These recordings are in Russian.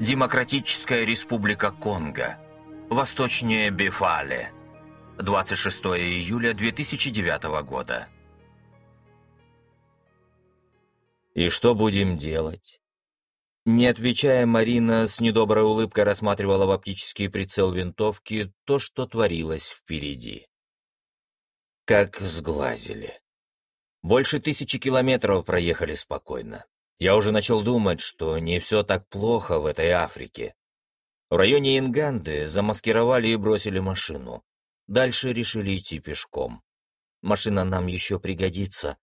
Демократическая республика Конго. Восточнее Бефале. 26 июля 2009 года. «И что будем делать?» Не отвечая, Марина с недоброй улыбкой рассматривала в оптический прицел винтовки то, что творилось впереди. Как сглазили. Больше тысячи километров проехали спокойно. Я уже начал думать, что не все так плохо в этой Африке. В районе Инганды замаскировали и бросили машину. Дальше решили идти пешком. Машина нам еще пригодится.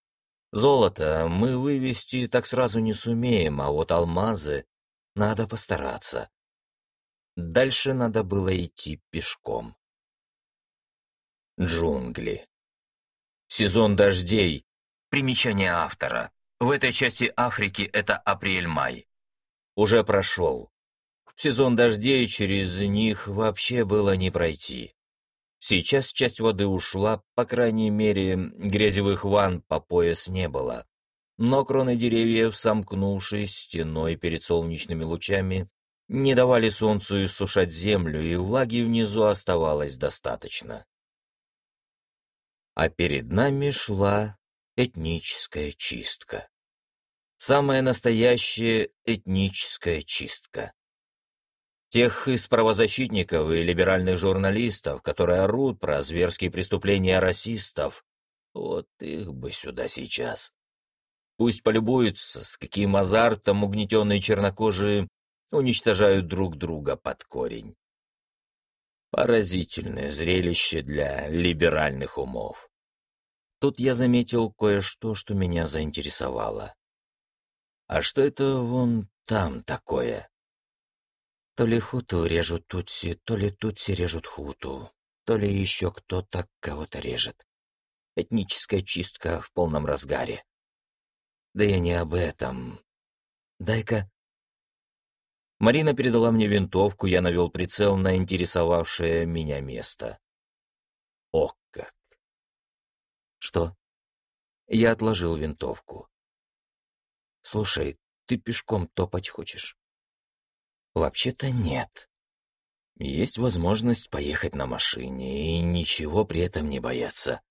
Золото мы вывести так сразу не сумеем, а вот алмазы надо постараться. Дальше надо было идти пешком. Джунгли. Сезон дождей. Примечание автора. В этой части Африки это апрель-май. Уже прошел. сезон дождей через них вообще было не пройти. Сейчас часть воды ушла, по крайней мере, грязевых ванн по пояс не было. Но кроны деревьев, сомкнувшись стеной перед солнечными лучами, не давали солнцу иссушать землю, и влаги внизу оставалось достаточно. А перед нами шла этническая чистка. Самая настоящая этническая чистка. Тех из правозащитников и либеральных журналистов, которые орут про зверские преступления расистов, вот их бы сюда сейчас. Пусть полюбуются, с каким азартом угнетенные чернокожие уничтожают друг друга под корень. Поразительное зрелище для либеральных умов. Тут я заметил кое-что, что меня заинтересовало. А что это вон там такое? То ли хуту режут тутси, то ли тутси режут хуту, то ли еще кто-то кого-то режет. Этническая чистка в полном разгаре. Да я не об этом. Дай-ка... Марина передала мне винтовку, я навел прицел на интересовавшее меня место. О как! Что? Я отложил винтовку. Слушай, ты пешком топать хочешь? Вообще-то нет. Есть возможность поехать на машине и ничего при этом не бояться.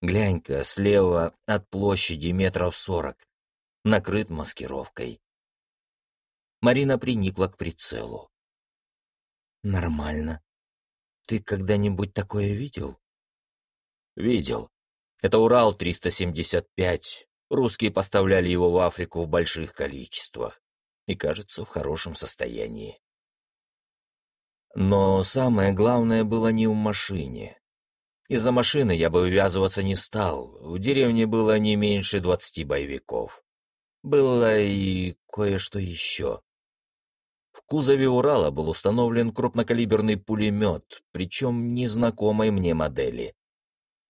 Глянь-ка, слева от площади метров сорок. Накрыт маскировкой. Марина приникла к прицелу. Нормально. Ты когда-нибудь такое видел? Видел. Это Урал-375. Русские поставляли его в Африку в больших количествах и, кажется, в хорошем состоянии. Но самое главное было не в машине. Из-за машины я бы увязываться не стал. В деревне было не меньше двадцати боевиков. Было и кое-что еще. В кузове Урала был установлен крупнокалиберный пулемет, причем незнакомой мне модели.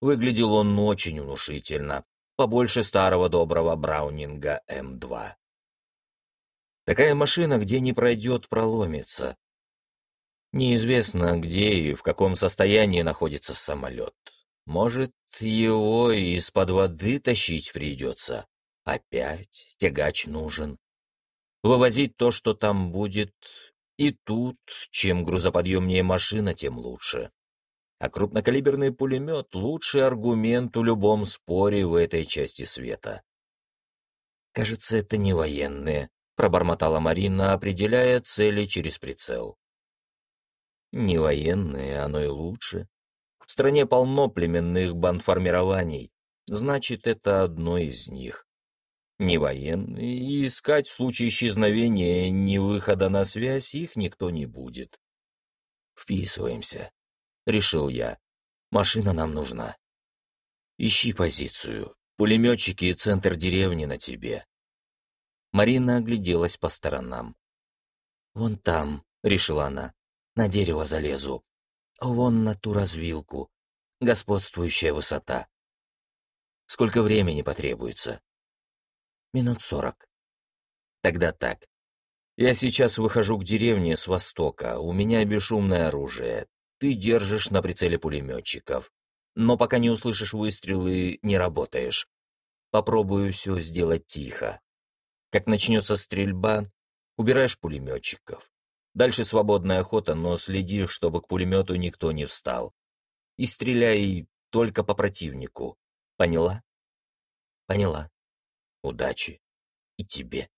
Выглядел он очень внушительно, побольше старого доброго Браунинга М2. Такая машина, где не пройдет, проломится. Неизвестно, где и в каком состоянии находится самолет. Может, его из-под воды тащить придется. Опять тягач нужен. Вывозить то, что там будет, и тут, чем грузоподъемнее машина, тем лучше. А крупнокалиберный пулемет — лучший аргумент в любом споре в этой части света. Кажется, это не военные, пробормотала Марина, определяя цели через прицел. Не военные, оно и лучше. В стране полно племенных бандформирований, значит, это одно из них. Не военные, и искать в случае исчезновения ни выхода на связь их никто не будет. Вписываемся, решил я. Машина нам нужна. Ищи позицию. Пулеметчики и центр деревни на тебе. Марина огляделась по сторонам. «Вон там», — решила она, — «на дерево залезу. Вон на ту развилку. Господствующая высота. Сколько времени потребуется?» «Минут сорок». «Тогда так. Я сейчас выхожу к деревне с востока, у меня бесшумное оружие. Ты держишь на прицеле пулеметчиков. Но пока не услышишь выстрелы, не работаешь. Попробую все сделать тихо. Как начнется стрельба, убираешь пулеметчиков. Дальше свободная охота, но следи, чтобы к пулемету никто не встал. И стреляй только по противнику. Поняла? Поняла. Удачи. И тебе.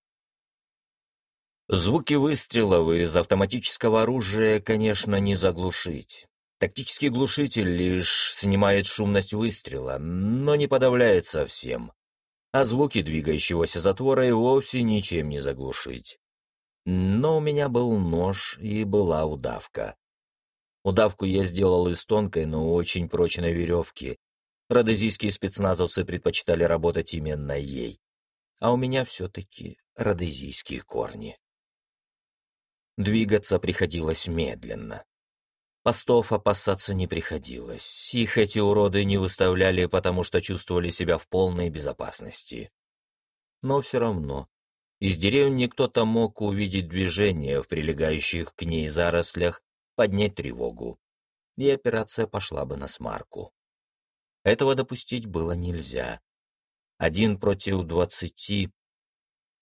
Звуки выстрелов из автоматического оружия, конечно, не заглушить. Тактический глушитель лишь снимает шумность выстрела, но не подавляет совсем. А звуки двигающегося затвора и вовсе ничем не заглушить. Но у меня был нож и была удавка. Удавку я сделал из тонкой, но очень прочной веревки. Родезийские спецназовцы предпочитали работать именно ей. А у меня все-таки родезийские корни. Двигаться приходилось медленно. Постов опасаться не приходилось. Их эти уроды не выставляли, потому что чувствовали себя в полной безопасности. Но все равно из деревни кто-то мог увидеть движение в прилегающих к ней зарослях, поднять тревогу, и операция пошла бы на смарку. Этого допустить было нельзя. Один против двадцати.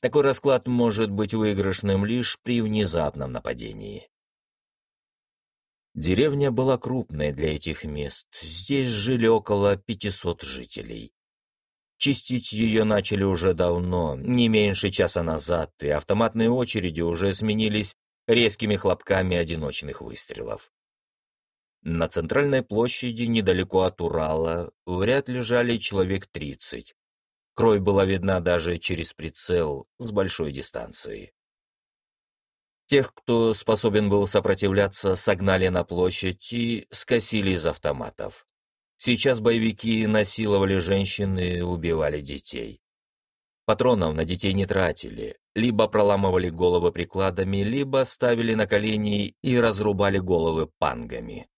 Такой расклад может быть выигрышным лишь при внезапном нападении. Деревня была крупной для этих мест, здесь жили около 500 жителей. Чистить ее начали уже давно, не меньше часа назад, и автоматные очереди уже сменились резкими хлопками одиночных выстрелов. На центральной площади, недалеко от Урала, в ряд лежали человек 30, Кровь была видна даже через прицел с большой дистанции. Тех, кто способен был сопротивляться, согнали на площадь и скосили из автоматов. Сейчас боевики насиловали женщин и убивали детей. Патронов на детей не тратили, либо проламывали головы прикладами, либо ставили на колени и разрубали головы пангами.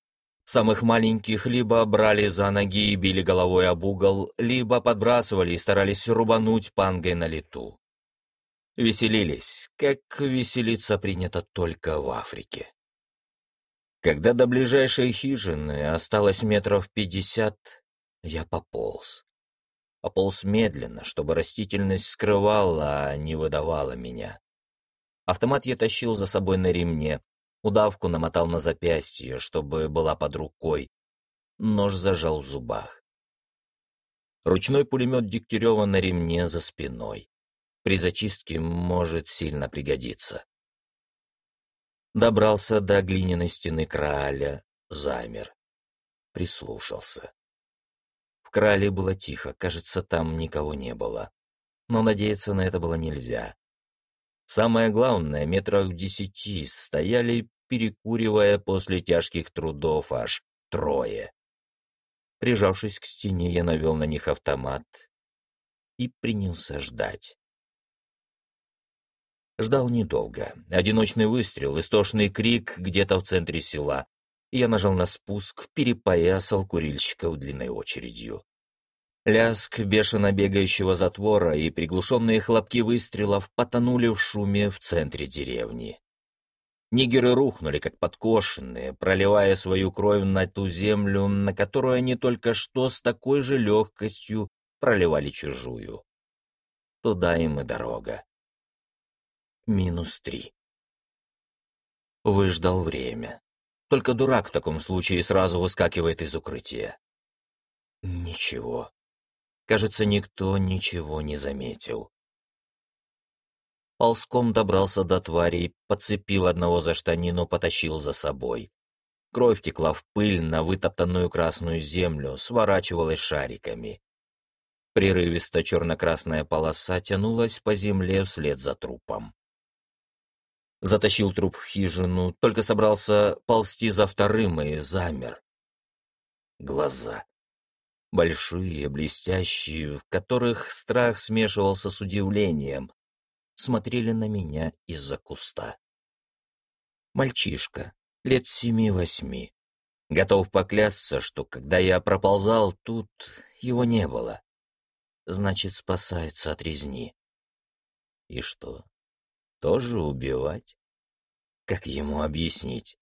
Самых маленьких либо брали за ноги и били головой об угол, либо подбрасывали и старались рубануть пангой на лету. Веселились, как веселиться принято только в Африке. Когда до ближайшей хижины осталось метров пятьдесят, я пополз. Пополз медленно, чтобы растительность скрывала, а не выдавала меня. Автомат я тащил за собой на ремне, удавку намотал на запястье, чтобы была под рукой. Нож зажал в зубах. Ручной пулемет Дегтярева на ремне за спиной. При зачистке может сильно пригодиться. Добрался до глиняной стены краля, замер. Прислушался. В крале было тихо, кажется, там никого не было. Но надеяться на это было нельзя. Самое главное, метрах в десяти стояли, перекуривая после тяжких трудов аж трое. Прижавшись к стене, я навел на них автомат и принялся ждать. Ждал недолго. Одиночный выстрел, истошный крик где-то в центре села. Я нажал на спуск, перепоясал курильщиков длинной очередью. Лязг бешено бегающего затвора и приглушенные хлопки выстрелов потонули в шуме в центре деревни. Нигеры рухнули, как подкошенные, проливая свою кровь на ту землю, на которую они только что с такой же легкостью проливали чужую. Туда им и дорога минус три. Выждал время. Только дурак в таком случае сразу выскакивает из укрытия. Ничего. Кажется, никто ничего не заметил. Ползком добрался до твари, подцепил одного за штанину, потащил за собой. Кровь текла в пыль на вытоптанную красную землю, сворачивалась шариками. Прерывисто черно-красная полоса тянулась по земле вслед за трупом. Затащил труп в хижину, только собрался ползти за вторым и замер. Глаза. Большие, блестящие, в которых страх смешивался с удивлением, смотрели на меня из-за куста. Мальчишка, лет семи-восьми. Готов поклясться, что когда я проползал тут, его не было. Значит, спасается от резни. И что, тоже убивать? Как ему объяснить?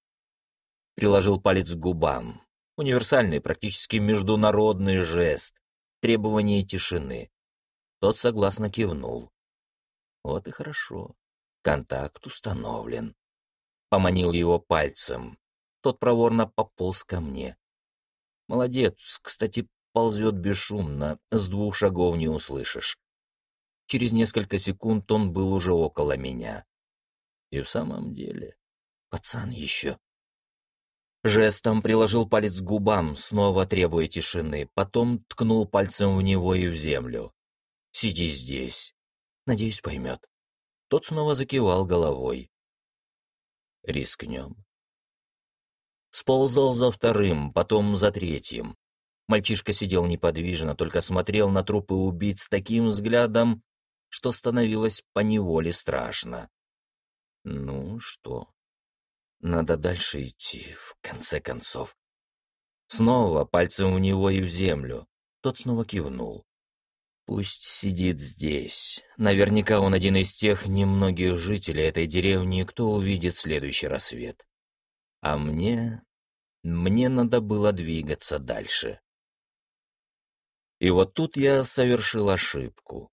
Приложил палец к губам. Универсальный, практически международный жест. Требование тишины. Тот согласно кивнул. Вот и хорошо. Контакт установлен. Поманил его пальцем. Тот проворно пополз ко мне. Молодец, кстати, ползет бесшумно, с двух шагов не услышишь. Через несколько секунд он был уже около меня. И в самом деле, пацан еще. Жестом приложил палец к губам, снова требуя тишины, потом ткнул пальцем в него и в землю. «Сиди здесь. Надеюсь, поймет». Тот снова закивал головой. «Рискнем». Сползал за вторым, потом за третьим. Мальчишка сидел неподвижно, только смотрел на трупы убийц с таким взглядом, что становилось поневоле страшно. Ну что, надо дальше идти, в конце концов. Снова пальцем в него и в землю. Тот снова кивнул. Пусть сидит здесь. Наверняка он один из тех немногих жителей этой деревни, кто увидит следующий рассвет. А мне... Мне надо было двигаться дальше. И вот тут я совершил ошибку.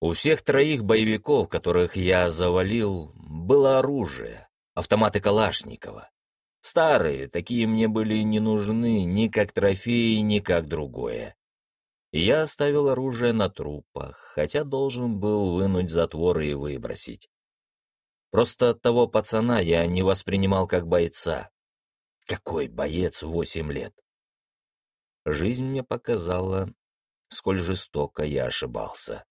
У всех троих боевиков, которых я завалил, было оружие, автоматы Калашникова. Старые, такие мне были не нужны ни как трофеи, ни как другое. Я оставил оружие на трупах, хотя должен был вынуть затворы и выбросить. Просто того пацана я не воспринимал как бойца. Какой боец в восемь лет? Жизнь мне показала, сколь жестоко я ошибался.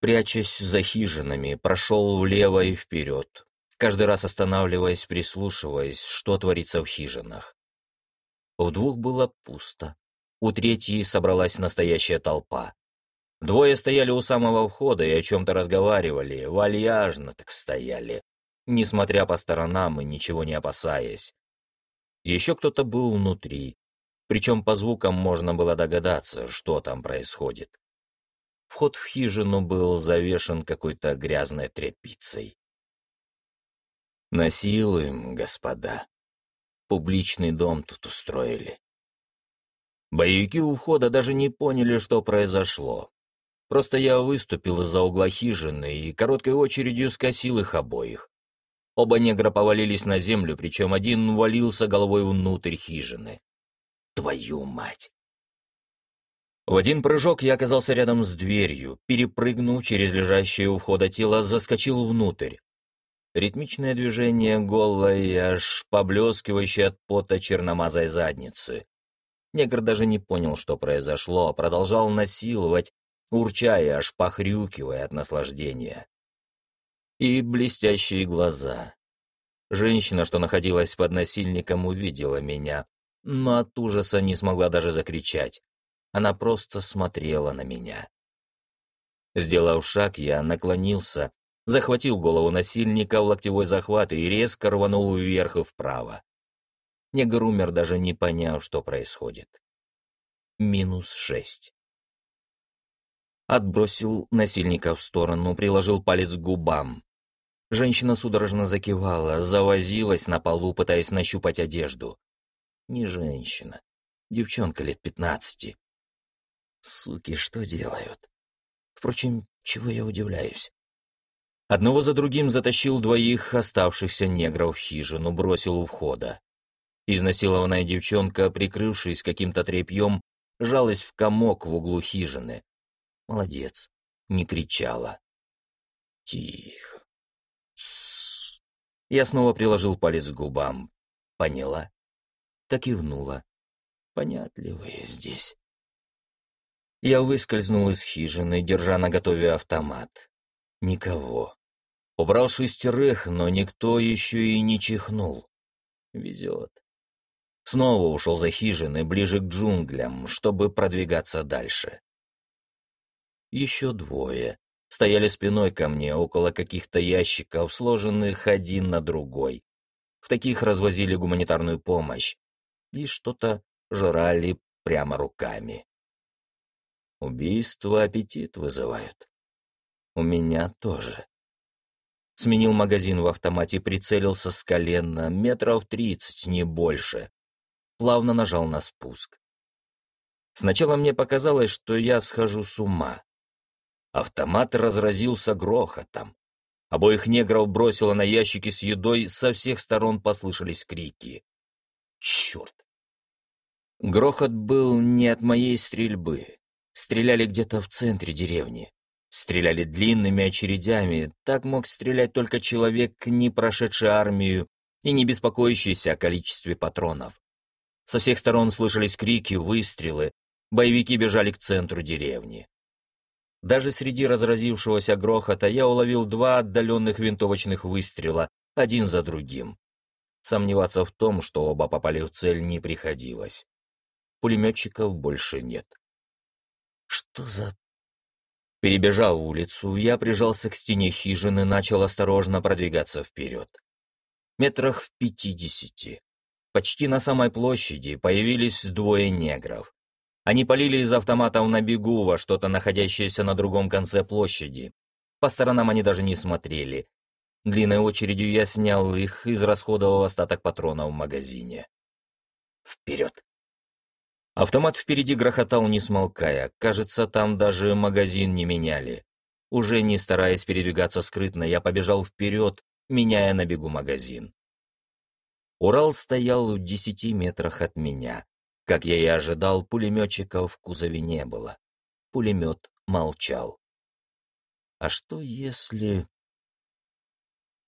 Прячась за хижинами, прошел влево и вперед, каждый раз останавливаясь, прислушиваясь, что творится в хижинах. В двух было пусто, у третьей собралась настоящая толпа. Двое стояли у самого входа и о чем-то разговаривали, вальяжно так стояли, несмотря по сторонам и ничего не опасаясь. Еще кто-то был внутри, причем по звукам можно было догадаться, что там происходит. Вход в хижину был завешен какой-то грязной тряпицей. Насилуем, господа. Публичный дом тут устроили. Боевики у входа даже не поняли, что произошло. Просто я выступил из-за угла хижины и короткой очередью скосил их обоих. Оба негра повалились на землю, причем один валился головой внутрь хижины. Твою мать! В один прыжок я оказался рядом с дверью, перепрыгнул через лежащее у входа тело, заскочил внутрь. Ритмичное движение голой, аж поблескивающей от пота черномазой задницы. Негр даже не понял, что произошло, а продолжал насиловать, урчая, аж похрюкивая от наслаждения. И блестящие глаза. Женщина, что находилась под насильником, увидела меня, но от ужаса не смогла даже закричать. Она просто смотрела на меня. Сделав шаг, я наклонился, захватил голову насильника в локтевой захват и резко рванул вверх и вправо. Негр умер, даже не поняв, что происходит. Минус шесть. Отбросил насильника в сторону, приложил палец к губам. Женщина судорожно закивала, завозилась на полу, пытаясь нащупать одежду. Не женщина. Девчонка лет пятнадцати. Суки, что делают? Впрочем, чего я удивляюсь? Одного за другим затащил двоих оставшихся негров в хижину, бросил у входа. Изнасилованная девчонка, прикрывшись каким-то тряпьем, жалась в комок в углу хижины. Молодец, не кричала. Тихо. Тссс. Я снова приложил палец к губам. Поняла? Так и внула. Понятливые здесь. Я выскользнул из хижины, держа на готове автомат. Никого. Убрал шестерых, но никто еще и не чихнул. Везет. Снова ушел за хижины, ближе к джунглям, чтобы продвигаться дальше. Еще двое. Стояли спиной ко мне, около каких-то ящиков, сложенных один на другой. В таких развозили гуманитарную помощь. И что-то жрали прямо руками. Убийства аппетит вызывают. У меня тоже. Сменил магазин в автомате, прицелился с колена, метров тридцать, не больше. Плавно нажал на спуск. Сначала мне показалось, что я схожу с ума. Автомат разразился грохотом. Обоих негров бросило на ящики с едой, со всех сторон послышались крики. Черт! Грохот был не от моей стрельбы. Стреляли где-то в центре деревни. Стреляли длинными очередями. Так мог стрелять только человек, не прошедший армию и не беспокоящийся о количестве патронов. Со всех сторон слышались крики, выстрелы. Боевики бежали к центру деревни. Даже среди разразившегося грохота я уловил два отдаленных винтовочных выстрела, один за другим. Сомневаться в том, что оба попали в цель, не приходилось. Пулеметчиков больше нет. Что за... Перебежал улицу, я прижался к стене хижины, начал осторожно продвигаться вперед. Метрах в пятидесяти. Почти на самой площади появились двое негров. Они полили из автоматов на бегу во что-то находящееся на другом конце площади. По сторонам они даже не смотрели. Длинной очередью я снял их, израсходовав остаток патронов в магазине. Вперед! Автомат впереди грохотал, не смолкая. Кажется, там даже магазин не меняли. Уже не стараясь передвигаться скрытно, я побежал вперед, меняя на бегу магазин. Урал стоял в десяти метрах от меня. Как я и ожидал, пулеметчика в кузове не было. Пулемет молчал. А что если...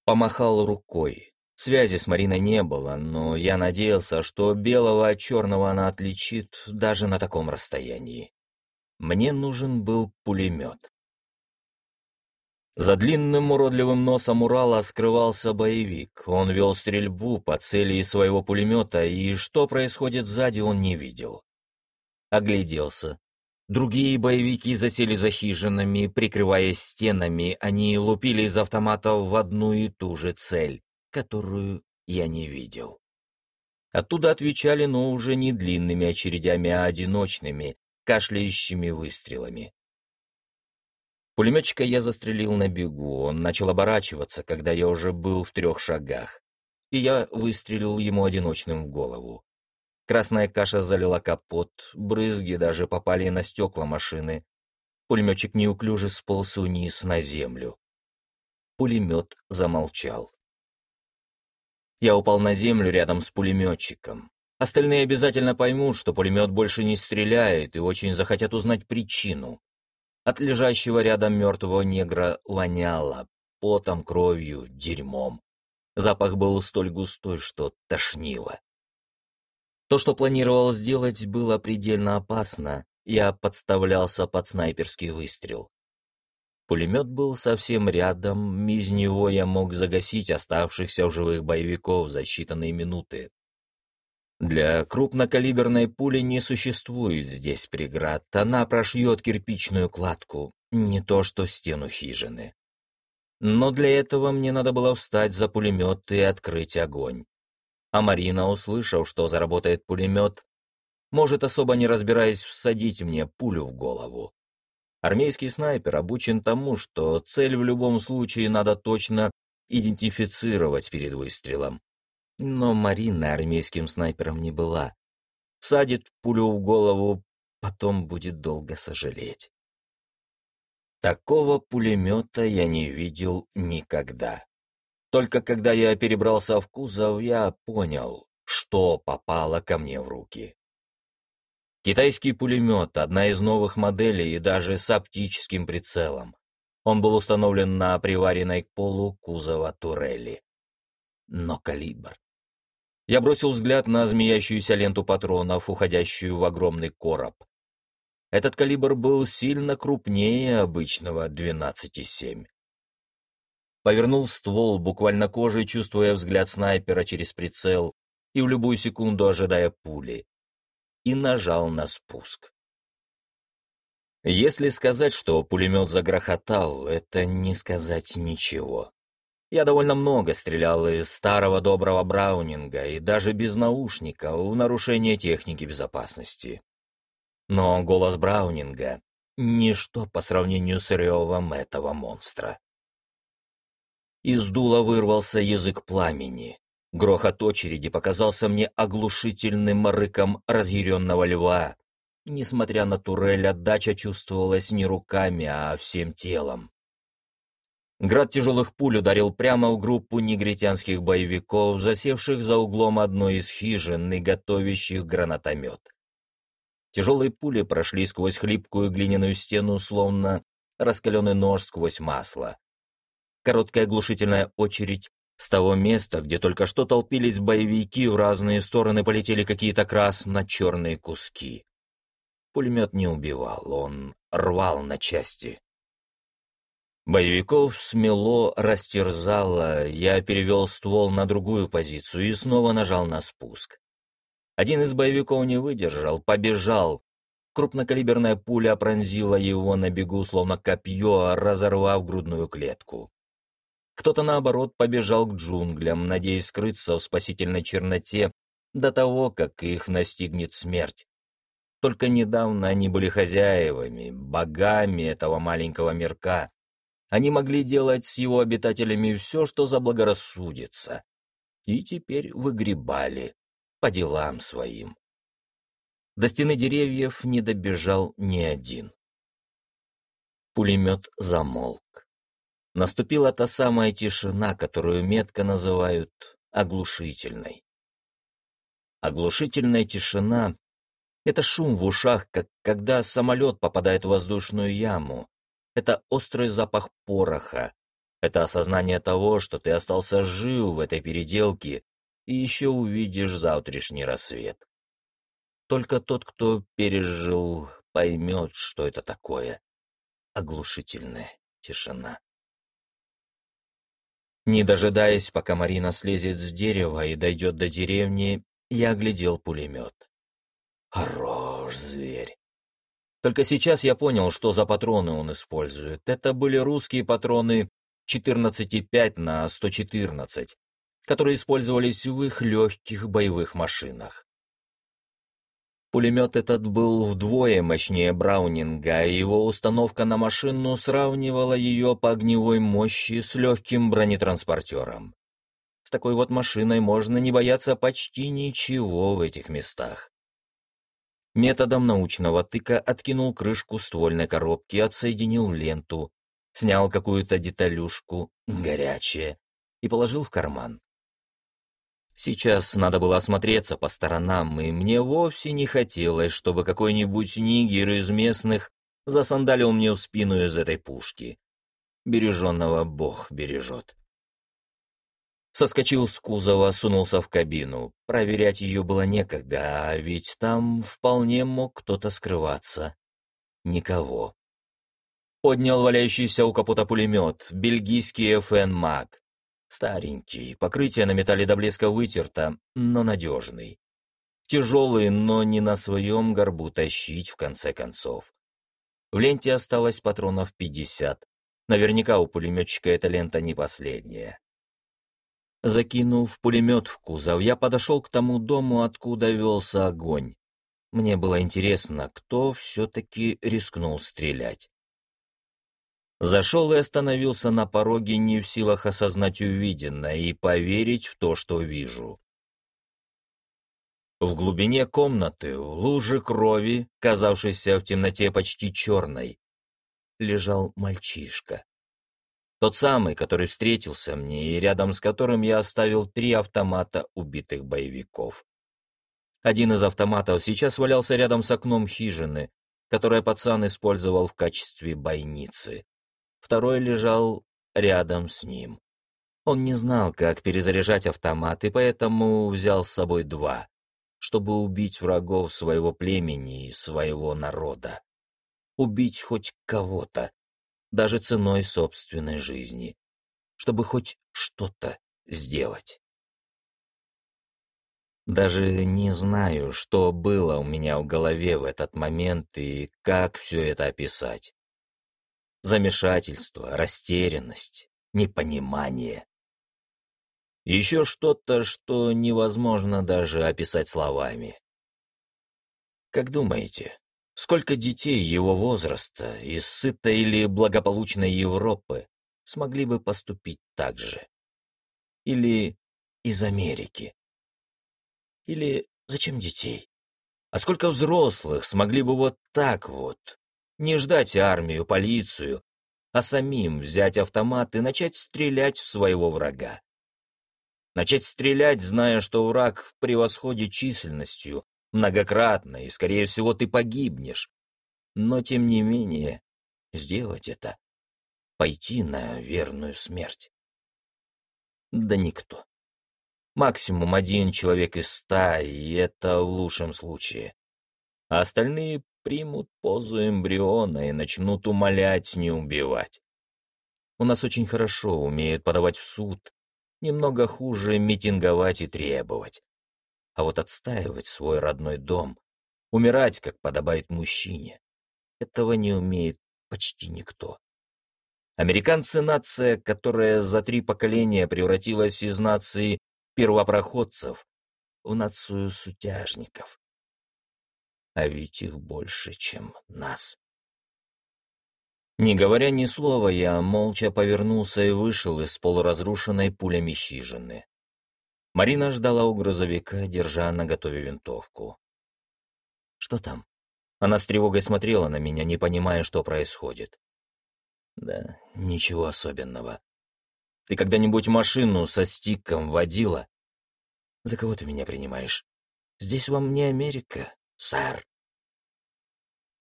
Помахал рукой. Связи с Мариной не было, но я надеялся, что белого от черного она отличит даже на таком расстоянии. Мне нужен был пулемет. За длинным уродливым носом Урала скрывался боевик. Он вел стрельбу по цели из своего пулемета, и что происходит сзади, он не видел. Огляделся. Другие боевики засели за хижинами, прикрываясь стенами, они лупили из автоматов в одну и ту же цель, которую я не видел. Оттуда отвечали, но уже не длинными очередями, а одиночными, кашляющими выстрелами. Пулеметчика я застрелил на бегу, он начал оборачиваться, когда я уже был в трех шагах, и я выстрелил ему одиночным в голову. Красная каша залила капот, брызги даже попали на стекла машины. Пулеметчик неуклюже сполз вниз на землю. Пулемет замолчал. Я упал на землю рядом с пулеметчиком. Остальные обязательно поймут, что пулемет больше не стреляет, и очень захотят узнать причину. От лежащего рядом мертвого негра воняло потом, кровью, дерьмом. Запах был столь густой, что тошнило. То, что планировал сделать, было предельно опасно. Я подставлялся под снайперский выстрел. Пулемет был совсем рядом, из него я мог загасить оставшихся в живых боевиков за считанные минуты. Для крупнокалиберной пули не существует здесь преград, она прошьет кирпичную кладку, не то что стену хижины. Но для этого мне надо было встать за пулемет и открыть огонь. А Марина, услышав, что заработает пулемет, может, особо не разбираясь, всадить мне пулю в голову. Армейский снайпер обучен тому, что цель в любом случае надо точно идентифицировать перед выстрелом. Но Марина армейским снайпером не была. Всадит пулю в голову, потом будет долго сожалеть. Такого пулемета я не видел никогда. Только когда я перебрался в кузов, я понял, что попало ко мне в руки. Китайский пулемет, одна из новых моделей и даже с оптическим прицелом. Он был установлен на приваренной к полу кузова турели. Но калибр я бросил взгляд на змеящуюся ленту патронов, уходящую в огромный короб. Этот калибр был сильно крупнее обычного 12,7. Повернул ствол, буквально кожей чувствуя взгляд снайпера через прицел и в любую секунду ожидая пули, и нажал на спуск. Если сказать, что пулемет загрохотал, это не сказать ничего. Я довольно много стрелял из старого доброго Браунинга и даже без наушников в нарушение техники безопасности. Но голос Браунинга — ничто по сравнению с ревом этого монстра. Из дула вырвался язык пламени. Грохот очереди показался мне оглушительным рыком разъяренного льва. Несмотря на турель, отдача чувствовалась не руками, а всем телом. Град тяжелых пуль ударил прямо в группу негритянских боевиков, засевших за углом одной из хижин и готовящих гранатомет. Тяжелые пули прошли сквозь хлипкую глиняную стену, словно раскаленный нож сквозь масло. Короткая глушительная очередь с того места, где только что толпились боевики, в разные стороны полетели какие-то красно-черные куски. Пулемет не убивал, он рвал на части. Боевиков смело растерзало, я перевел ствол на другую позицию и снова нажал на спуск. Один из боевиков не выдержал, побежал. Крупнокалиберная пуля пронзила его на бегу, словно копье, разорвав грудную клетку. Кто-то, наоборот, побежал к джунглям, надеясь скрыться в спасительной черноте до того, как их настигнет смерть. Только недавно они были хозяевами, богами этого маленького мирка. Они могли делать с его обитателями все, что заблагорассудится. И теперь выгребали по делам своим. До стены деревьев не добежал ни один. Пулемет замолк. Наступила та самая тишина, которую метко называют оглушительной. Оглушительная тишина — это шум в ушах, как когда самолет попадает в воздушную яму, это острый запах пороха, это осознание того, что ты остался жив в этой переделке и еще увидишь завтрашний рассвет. Только тот, кто пережил, поймет, что это такое. Оглушительная тишина. Не дожидаясь, пока Марина слезет с дерева и дойдет до деревни, я оглядел пулемет. Хорош зверь. Только сейчас я понял, что за патроны он использует. Это были русские патроны 14,5 на 114, которые использовались в их легких боевых машинах. Пулемет этот был вдвое мощнее Браунинга, и его установка на машину сравнивала ее по огневой мощи с легким бронетранспортером. С такой вот машиной можно не бояться почти ничего в этих местах. Методом научного тыка откинул крышку ствольной коробки, отсоединил ленту, снял какую-то деталюшку, горячее, и положил в карман. Сейчас надо было осмотреться по сторонам, и мне вовсе не хотелось, чтобы какой-нибудь нигер из местных засандалил мне в спину из этой пушки. Береженного Бог бережет. Соскочил с кузова, сунулся в кабину. Проверять ее было некогда, а ведь там вполне мог кто-то скрываться. Никого. Поднял валяющийся у капота пулемет, бельгийский FN Mag. Старенький, покрытие на металле до блеска вытерто, но надежный. Тяжелый, но не на своем горбу тащить, в конце концов. В ленте осталось патронов 50. Наверняка у пулеметчика эта лента не последняя. Закинув пулемет в кузов, я подошел к тому дому, откуда велся огонь. Мне было интересно, кто все-таки рискнул стрелять. Зашел и остановился на пороге, не в силах осознать увиденное и поверить в то, что вижу. В глубине комнаты, в луже крови, казавшейся в темноте почти черной, лежал мальчишка. Тот самый, который встретился мне и рядом с которым я оставил три автомата убитых боевиков. Один из автоматов сейчас валялся рядом с окном хижины, которое пацан использовал в качестве бойницы. Второй лежал рядом с ним. Он не знал, как перезаряжать автомат, и поэтому взял с собой два, чтобы убить врагов своего племени и своего народа. Убить хоть кого-то, даже ценой собственной жизни, чтобы хоть что-то сделать. Даже не знаю, что было у меня в голове в этот момент и как все это описать. Замешательство, растерянность, непонимание. Еще что-то, что невозможно даже описать словами. Как думаете, Сколько детей его возраста из сытой или благополучной Европы смогли бы поступить так же? Или из Америки? Или зачем детей? А сколько взрослых смогли бы вот так вот, не ждать армию, полицию, а самим взять автомат и начать стрелять в своего врага. Начать стрелять, зная, что враг в превосходе численностью, многократно, и, скорее всего, ты погибнешь. Но, тем не менее, сделать это, пойти на верную смерть. Да никто. Максимум один человек из ста, и это в лучшем случае. А остальные примут позу эмбриона и начнут умолять не убивать. У нас очень хорошо умеют подавать в суд, немного хуже митинговать и требовать. А вот отстаивать свой родной дом, умирать, как подобает мужчине, этого не умеет почти никто. Американцы — нация, которая за три поколения превратилась из нации первопроходцев в нацию сутяжников. А ведь их больше, чем нас. Не говоря ни слова, я молча повернулся и вышел из полуразрушенной пулями хижины. Марина ждала у грузовика, держа на готове винтовку. «Что там?» Она с тревогой смотрела на меня, не понимая, что происходит. «Да, ничего особенного. Ты когда-нибудь машину со стиком водила?» «За кого ты меня принимаешь? Здесь вам не Америка, сэр».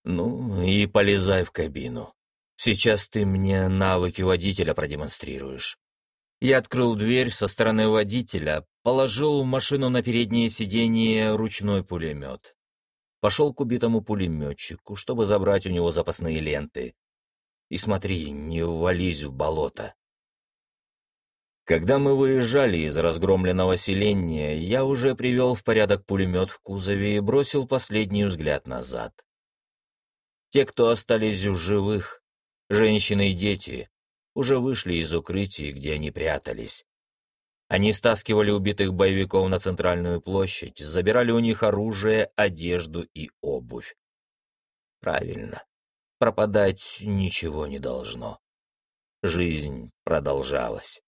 «Ну и полезай в кабину. Сейчас ты мне навыки водителя продемонстрируешь». Я открыл дверь со стороны водителя, положил в машину на переднее сиденье ручной пулемет. Пошел к убитому пулеметчику, чтобы забрать у него запасные ленты. И смотри, не ввались в болото. Когда мы выезжали из разгромленного селения, я уже привел в порядок пулемет в кузове и бросил последний взгляд назад. Те, кто остались в живых, женщины и дети, уже вышли из укрытий, где они прятались. Они стаскивали убитых боевиков на центральную площадь, забирали у них оружие, одежду и обувь. Правильно. Пропадать ничего не должно. Жизнь продолжалась.